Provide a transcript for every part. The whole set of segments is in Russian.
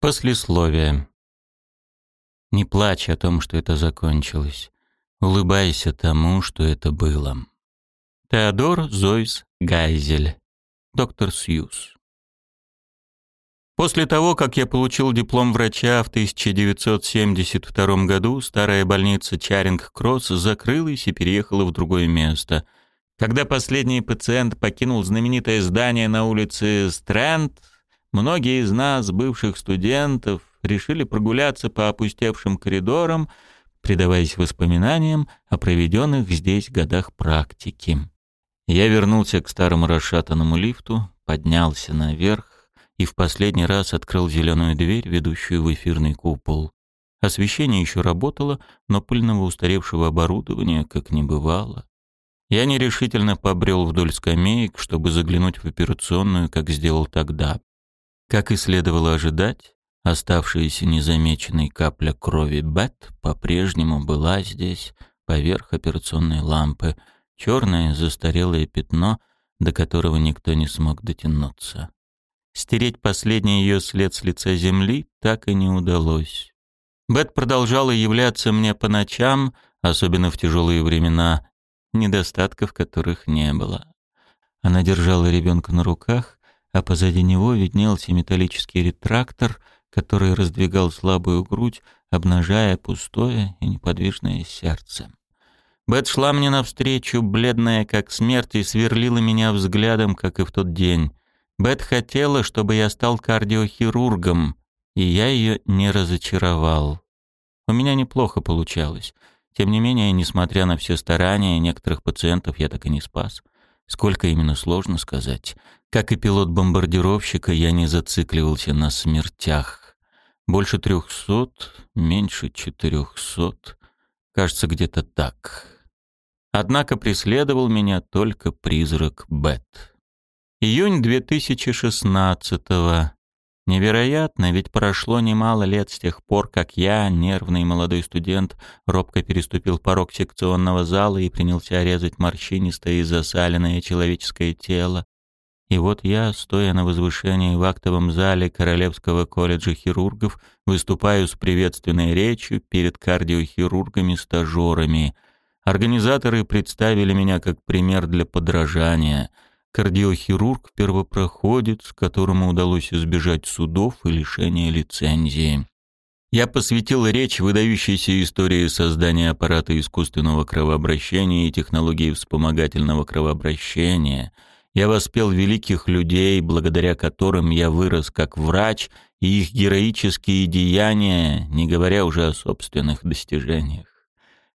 Послесловие. Не плачь о том, что это закончилось. Улыбайся тому, что это было. Теодор Зойс Гайзель. Доктор Сьюз. После того, как я получил диплом врача в 1972 году, старая больница Чаринг-Кросс закрылась и переехала в другое место. Когда последний пациент покинул знаменитое здание на улице Стрэнд, Многие из нас, бывших студентов, решили прогуляться по опустевшим коридорам, предаваясь воспоминаниям о проведенных здесь годах практики. Я вернулся к старому расшатанному лифту, поднялся наверх и в последний раз открыл зеленую дверь, ведущую в эфирный купол. Освещение еще работало, но пыльного устаревшего оборудования как не бывало. Я нерешительно побрел вдоль скамеек, чтобы заглянуть в операционную, как сделал тогда. Как и следовало ожидать, оставшаяся незамеченной капля крови Бет по-прежнему была здесь, поверх операционной лампы, черное застарелое пятно, до которого никто не смог дотянуться. Стереть последний ее след с лица земли так и не удалось. Бет продолжала являться мне по ночам, особенно в тяжелые времена, недостатков которых не было. Она держала ребенка на руках, а позади него виднелся металлический ретрактор, который раздвигал слабую грудь, обнажая пустое и неподвижное сердце. Бет шла мне навстречу, бледная как смерть, и сверлила меня взглядом, как и в тот день. Бет хотела, чтобы я стал кардиохирургом, и я ее не разочаровал. У меня неплохо получалось. Тем не менее, несмотря на все старания, некоторых пациентов я так и не спас. Сколько именно сложно сказать. Как и пилот бомбардировщика, я не зацикливался на смертях. Больше трехсот, меньше четырехсот. Кажется, где-то так. Однако преследовал меня только призрак Бет. Июнь 2016 -го. Невероятно, ведь прошло немало лет с тех пор, как я, нервный молодой студент, робко переступил порог секционного зала и принялся резать морщинистое и засаленное человеческое тело. И вот я, стоя на возвышении в актовом зале Королевского колледжа хирургов, выступаю с приветственной речью перед кардиохирургами-стажерами. Организаторы представили меня как пример для подражания — кардиохирург-первопроходец, которому удалось избежать судов и лишения лицензии. Я посвятил речь выдающейся истории создания аппарата искусственного кровообращения и технологии вспомогательного кровообращения. Я воспел великих людей, благодаря которым я вырос как врач, и их героические деяния, не говоря уже о собственных достижениях.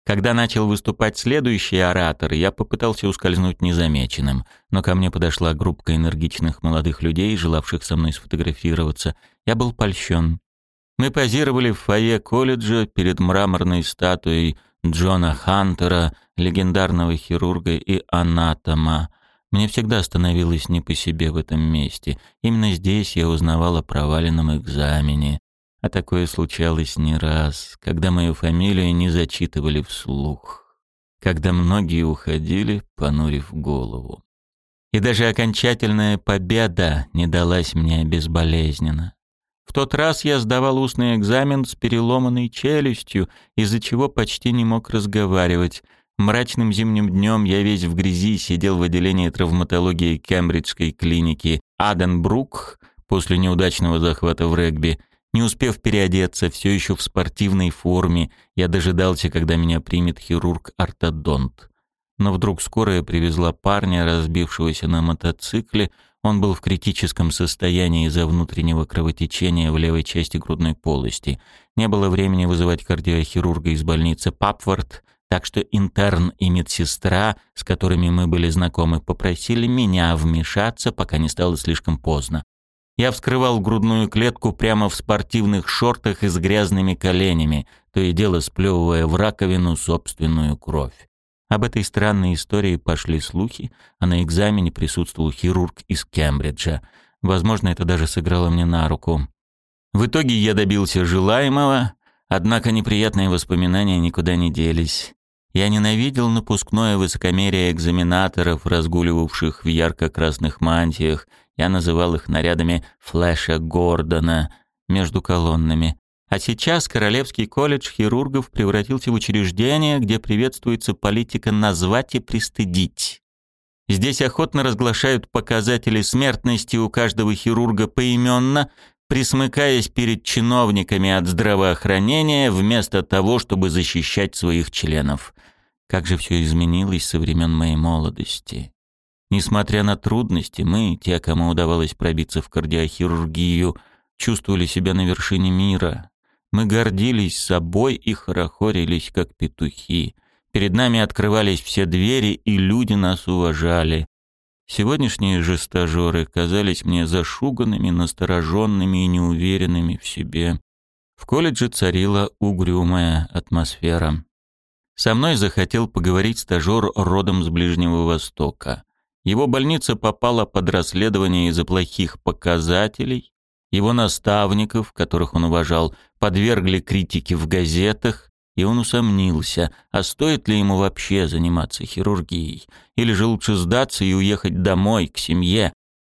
Когда начал выступать следующий оратор, я попытался ускользнуть незамеченным, но ко мне подошла группа энергичных молодых людей, желавших со мной сфотографироваться. Я был польщен. Мы позировали в фойе колледжа перед мраморной статуей Джона Хантера, легендарного хирурга и анатома. Мне всегда становилось не по себе в этом месте. Именно здесь я узнавал о проваленном экзамене, а такое случалось не раз, когда мою фамилию не зачитывали вслух, когда многие уходили, понурив голову. И даже окончательная победа не далась мне безболезненно. В тот раз я сдавал устный экзамен с переломанной челюстью, из-за чего почти не мог разговаривать. Мрачным зимним днем я весь в грязи сидел в отделении травматологии Кембриджской клиники Аденбрук после неудачного захвата в регби – не успев переодеться, все еще в спортивной форме, я дожидался, когда меня примет хирург-ортодонт. Но вдруг скорая привезла парня, разбившегося на мотоцикле. Он был в критическом состоянии из-за внутреннего кровотечения в левой части грудной полости. Не было времени вызывать кардиохирурга из больницы Папвард, так что интерн и медсестра, с которыми мы были знакомы, попросили меня вмешаться, пока не стало слишком поздно. Я вскрывал грудную клетку прямо в спортивных шортах и с грязными коленями, то и дело сплевывая в раковину собственную кровь. Об этой странной истории пошли слухи, а на экзамене присутствовал хирург из Кембриджа. Возможно, это даже сыграло мне на руку. В итоге я добился желаемого, однако неприятные воспоминания никуда не делись. Я ненавидел напускное высокомерие экзаменаторов, разгуливавших в ярко-красных мантиях, я называл их нарядами Флэша Гордона. между колоннами. А сейчас Королевский колледж хирургов превратился в учреждение, где приветствуется политика «назвать и пристыдить». Здесь охотно разглашают показатели смертности у каждого хирурга поименно, присмыкаясь перед чиновниками от здравоохранения вместо того, чтобы защищать своих членов. Как же все изменилось со времен моей молодости. Несмотря на трудности, мы, те, кому удавалось пробиться в кардиохирургию, чувствовали себя на вершине мира. Мы гордились собой и хорохорились, как петухи. Перед нами открывались все двери, и люди нас уважали. Сегодняшние же стажеры казались мне зашуганными, настороженными и неуверенными в себе. В колледже царила угрюмая атмосфера. Со мной захотел поговорить стажер родом с Ближнего Востока. Его больница попала под расследование из-за плохих показателей. Его наставников, которых он уважал, подвергли критике в газетах, и он усомнился, а стоит ли ему вообще заниматься хирургией, или же лучше сдаться и уехать домой, к семье.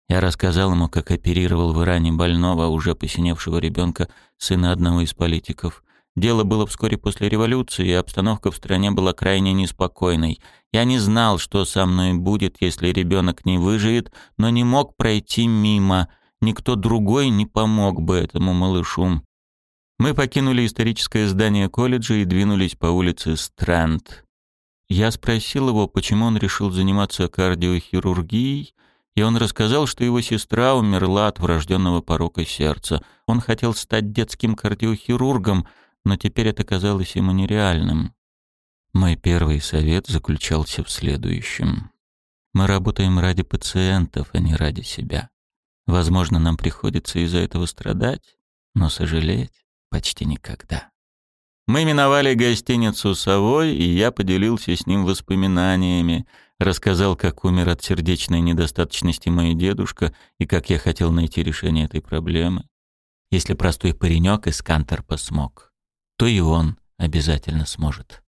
Я рассказал ему, как оперировал в Иране больного, уже посиневшего ребенка, сына одного из политиков. Дело было вскоре после революции, и обстановка в стране была крайне неспокойной. Я не знал, что со мной будет, если ребенок не выживет, но не мог пройти мимо. Никто другой не помог бы этому малышу. Мы покинули историческое здание колледжа и двинулись по улице Стрэнд. Я спросил его, почему он решил заниматься кардиохирургией, и он рассказал, что его сестра умерла от врожденного порока сердца. Он хотел стать детским кардиохирургом, но теперь это казалось ему нереальным. Мой первый совет заключался в следующем. Мы работаем ради пациентов, а не ради себя. Возможно, нам приходится из-за этого страдать, но сожалеть почти никогда. Мы миновали гостиницу «Совой», и я поделился с ним воспоминаниями, рассказал, как умер от сердечной недостаточности мой дедушка и как я хотел найти решение этой проблемы. Если простой паренек из Канторпа смог, то и он обязательно сможет.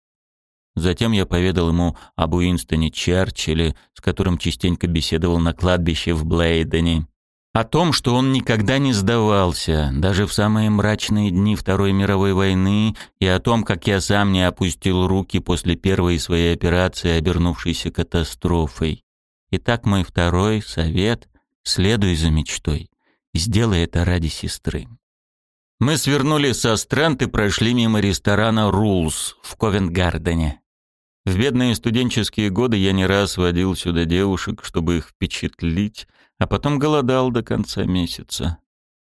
Затем я поведал ему об Уинстоне Черчилле, с которым частенько беседовал на кладбище в Блейдене, о том, что он никогда не сдавался, даже в самые мрачные дни Второй мировой войны, и о том, как я сам не опустил руки после первой своей операции, обернувшейся катастрофой. Итак, мой второй совет — следуй за мечтой. Сделай это ради сестры. Мы свернули со Стрэнд и прошли мимо ресторана «Рулс» в Ковент-Гардене. В бедные студенческие годы я не раз водил сюда девушек, чтобы их впечатлить, а потом голодал до конца месяца.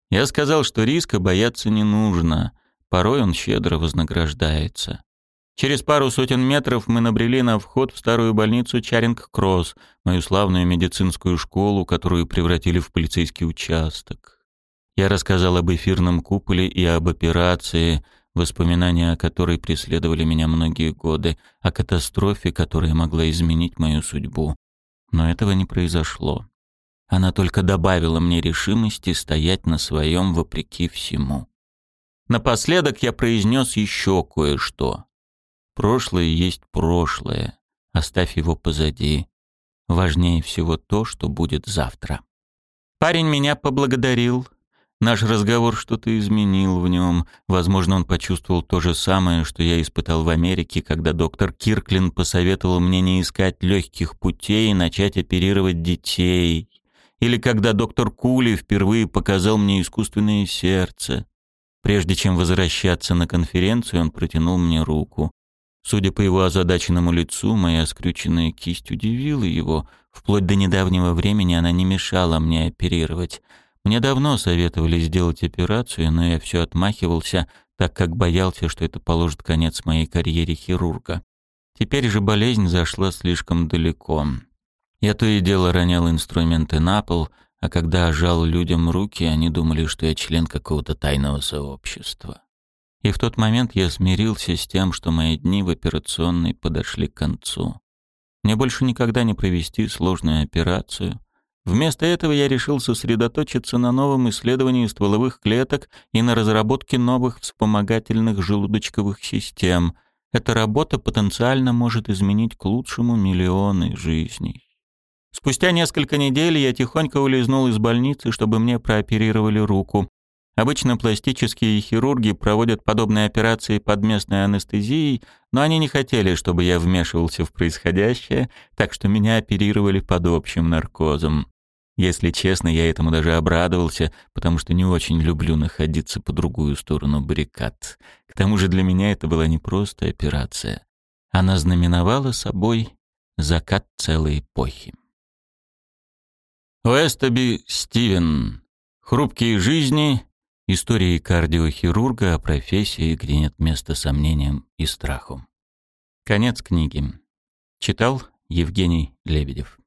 Я сказал, что риска бояться не нужно, порой он щедро вознаграждается. Через пару сотен метров мы набрели на вход в старую больницу Чаринг-Кросс, мою славную медицинскую школу, которую превратили в полицейский участок. Я рассказал об эфирном куполе и об операции, воспоминания о которой преследовали меня многие годы, о катастрофе, которая могла изменить мою судьбу. Но этого не произошло. Она только добавила мне решимости стоять на своем вопреки всему. Напоследок я произнес еще кое-что. Прошлое есть прошлое. Оставь его позади. Важнее всего то, что будет завтра. Парень меня поблагодарил. Наш разговор что-то изменил в нем. Возможно, он почувствовал то же самое, что я испытал в Америке, когда доктор Кирклин посоветовал мне не искать легких путей и начать оперировать детей или когда доктор Кули впервые показал мне искусственное сердце. Прежде чем возвращаться на конференцию, он протянул мне руку. Судя по его озадаченному лицу, моя скрюченная кисть удивила его. Вплоть до недавнего времени она не мешала мне оперировать. Мне давно советовали сделать операцию, но я все отмахивался, так как боялся, что это положит конец моей карьере хирурга. Теперь же болезнь зашла слишком далеко. Я то и дело ронял инструменты на пол, а когда жал людям руки, они думали, что я член какого-то тайного сообщества. И в тот момент я смирился с тем, что мои дни в операционной подошли к концу. Мне больше никогда не провести сложную операцию. Вместо этого я решил сосредоточиться на новом исследовании стволовых клеток и на разработке новых вспомогательных желудочковых систем. Эта работа потенциально может изменить к лучшему миллионы жизней. Спустя несколько недель я тихонько улизнул из больницы, чтобы мне прооперировали руку. Обычно пластические хирурги проводят подобные операции под местной анестезией, но они не хотели, чтобы я вмешивался в происходящее, так что меня оперировали под общим наркозом. Если честно, я этому даже обрадовался, потому что не очень люблю находиться по другую сторону баррикад. К тому же для меня это была не просто операция. Она знаменовала собой закат целой эпохи. Уэстоби Стивен. Хрупкие жизни Истории кардиохирурга о профессии, где нет места сомнениям и страху. Конец книги. Читал Евгений Лебедев.